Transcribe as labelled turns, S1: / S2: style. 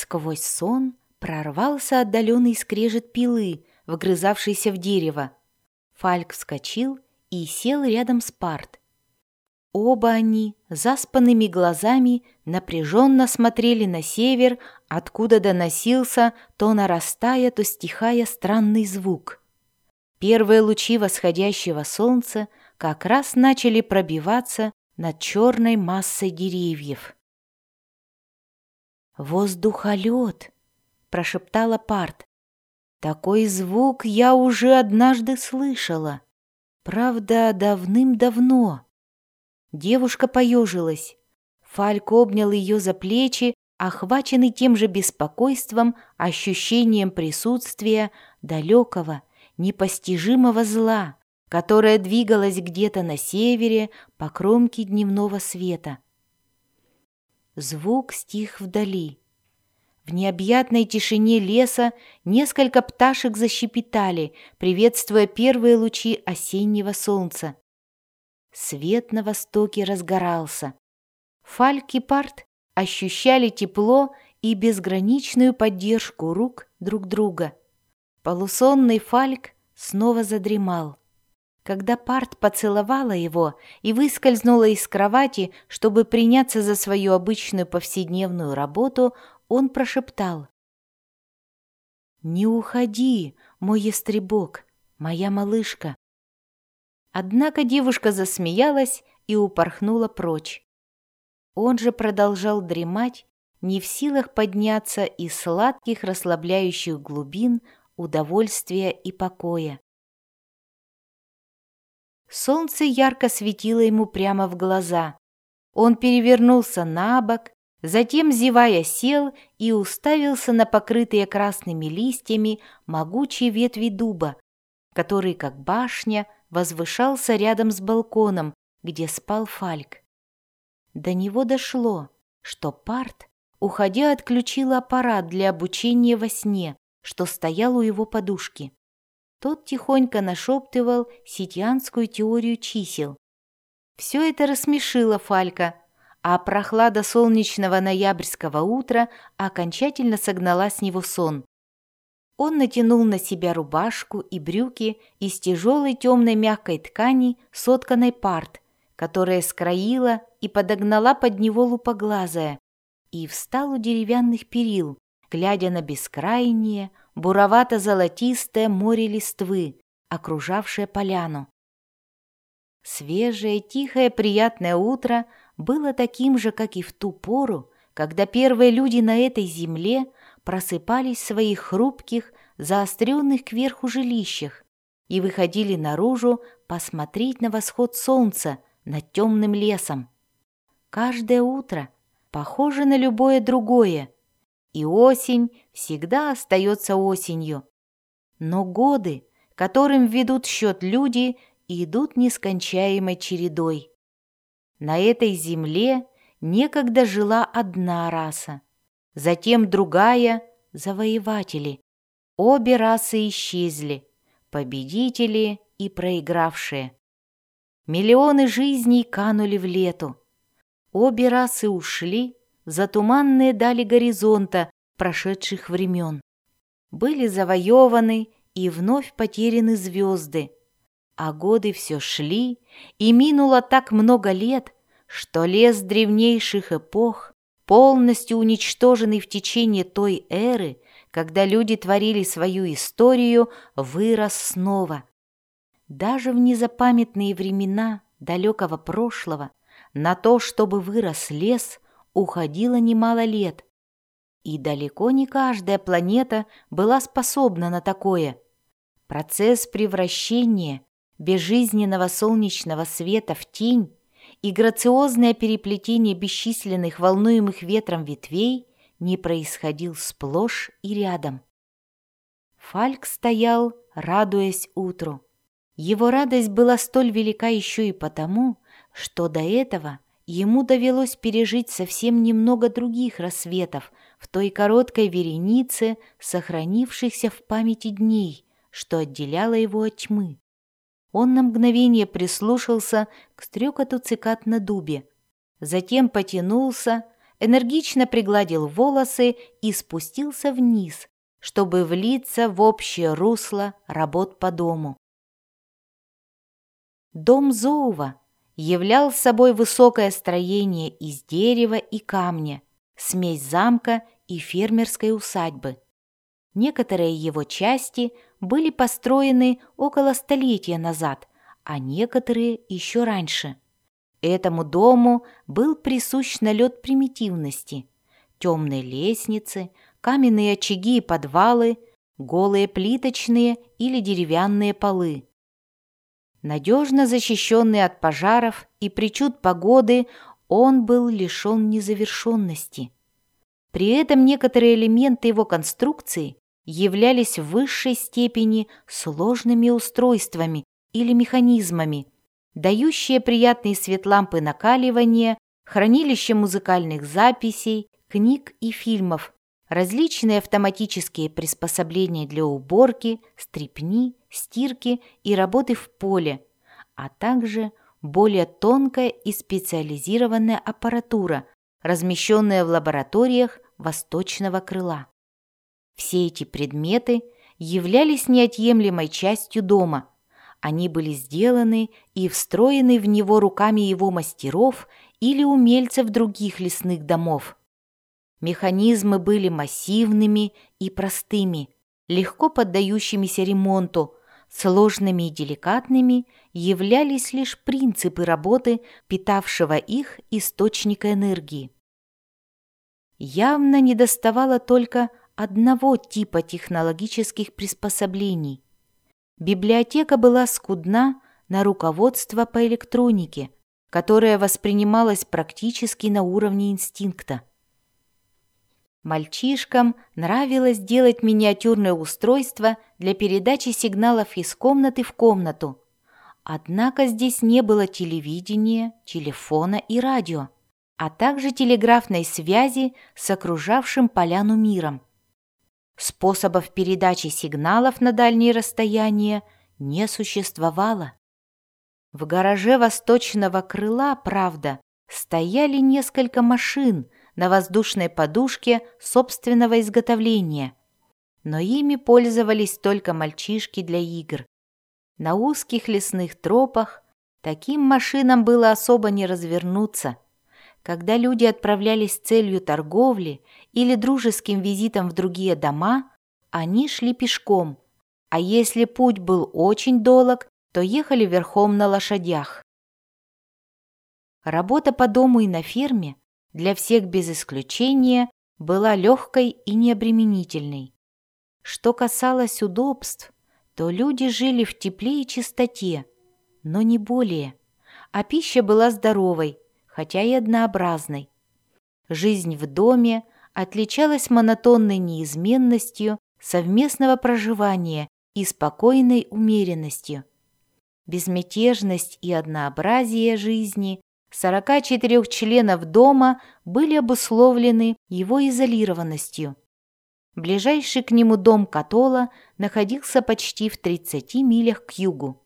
S1: Сквозь сон прорвался отдаленный скрежет пилы, вгрызавшийся в дерево. Фальк вскочил и сел рядом с Парт. Оба они заспанными глазами напряженно смотрели на север, откуда доносился, то нарастая, то стихая странный звук. Первые лучи восходящего солнца как раз начали пробиваться над черной массой деревьев. «Воздухолет!» — прошептала Парт. «Такой звук я уже однажды слышала. Правда, давным-давно». Девушка поежилась. Фальк обнял ее за плечи, охваченный тем же беспокойством, ощущением присутствия далекого, непостижимого зла, которое двигалось где-то на севере по кромке дневного света. Звук стих вдали. В необъятной тишине леса несколько пташек защепетали, приветствуя первые лучи осеннего солнца. Свет на востоке разгорался. Фальк и Парт ощущали тепло и безграничную поддержку рук друг друга. Полусонный Фальк снова задремал. Когда Парт поцеловала его и выскользнула из кровати, чтобы приняться за свою обычную повседневную работу, он прошептал. «Не уходи, мой ястребок, моя малышка». Однако девушка засмеялась и упорхнула прочь. Он же продолжал дремать, не в силах подняться из сладких расслабляющих глубин удовольствия и покоя. Солнце ярко светило ему прямо в глаза. Он перевернулся на бок, затем, зевая, сел и уставился на покрытые красными листьями могучие ветви дуба, который, как башня, возвышался рядом с балконом, где спал Фальк. До него дошло, что Парт, уходя, отключил аппарат для обучения во сне, что стоял у его подушки. Тот тихонько нашептывал ситианскую теорию чисел. Все это рассмешило Фалька, а прохлада солнечного ноябрьского утра окончательно согнала с него сон. Он натянул на себя рубашку и брюки из тяжелой темной мягкой ткани, сотканной парт, которая скроила и подогнала под него лупоглазая, и встал у деревянных перил, глядя на бескрайнее, буровато-золотистое море листвы, окружавшее поляну. Свежее, тихое, приятное утро было таким же, как и в ту пору, когда первые люди на этой земле просыпались в своих хрупких, заостренных кверху жилищах и выходили наружу посмотреть на восход солнца над темным лесом. Каждое утро похоже на любое другое, и осень всегда остается осенью. Но годы, которым ведут счет люди, идут нескончаемой чередой. На этой земле некогда жила одна раса, затем другая — завоеватели. Обе расы исчезли, победители и проигравшие. Миллионы жизней канули в лету. Обе расы ушли за туманные дали горизонта прошедших времен. Были завоеваны и вновь потеряны звезды, а годы все шли, и минуло так много лет, что лес древнейших эпох полностью уничтоженный в течение той эры, когда люди творили свою историю, вырос снова. Даже в незапамятные времена далекого прошлого на то, чтобы вырос лес, уходило немало лет. И далеко не каждая планета была способна на такое. Процесс превращения безжизненного солнечного света в тень и грациозное переплетение бесчисленных волнуемых ветром ветвей не происходил сплошь и рядом. Фальк стоял, радуясь утру. Его радость была столь велика еще и потому, что до этого ему довелось пережить совсем немного других рассветов в той короткой веренице, сохранившихся в памяти дней, что отделяло его от тьмы. Он на мгновение прислушался к стрекоту цикад на дубе, затем потянулся, энергично пригладил волосы и спустился вниз, чтобы влиться в общее русло работ по дому. Дом Зоува являл собой высокое строение из дерева и камня, смесь замка и фермерской усадьбы. Некоторые его части были построены около столетия назад, а некоторые еще раньше. Этому дому был присущ налет примитивности. Темные лестницы, каменные очаги и подвалы, голые плиточные или деревянные полы. Надежно защищенный от пожаров и причуд погоды, он был лишен незавершенности. При этом некоторые элементы его конструкции являлись в высшей степени сложными устройствами или механизмами, дающие приятный свет лампы накаливания, хранилище музыкальных записей, книг и фильмов, различные автоматические приспособления для уборки, стрипни, стирки и работы в поле, а также более тонкая и специализированная аппаратура, размещенная в лабораториях восточного крыла. Все эти предметы являлись неотъемлемой частью дома. Они были сделаны и встроены в него руками его мастеров или умельцев других лесных домов. Механизмы были массивными и простыми, легко поддающимися ремонту, сложными и деликатными являлись лишь принципы работы, питавшего их источника энергии. Явно недоставало только одного типа технологических приспособлений. Библиотека была скудна на руководство по электронике, которое воспринималось практически на уровне инстинкта. Мальчишкам нравилось делать миниатюрное устройство для передачи сигналов из комнаты в комнату. Однако здесь не было телевидения, телефона и радио, а также телеграфной связи с окружавшим поляну миром. Способов передачи сигналов на дальние расстояния не существовало. В гараже восточного крыла, правда, стояли несколько машин на воздушной подушке собственного изготовления, но ими пользовались только мальчишки для игр. На узких лесных тропах таким машинам было особо не развернуться – когда люди отправлялись целью торговли или дружеским визитом в другие дома, они шли пешком, а если путь был очень долг, то ехали верхом на лошадях. Работа по дому и на ферме для всех без исключения была легкой и необременительной. Что касалось удобств, то люди жили в тепле и чистоте, но не более, а пища была здоровой, хотя и однообразной. Жизнь в доме отличалась монотонной неизменностью совместного проживания и спокойной умеренностью. Безмятежность и однообразие жизни 44 членов дома были обусловлены его изолированностью. Ближайший к нему дом Катола находился почти в 30 милях к югу.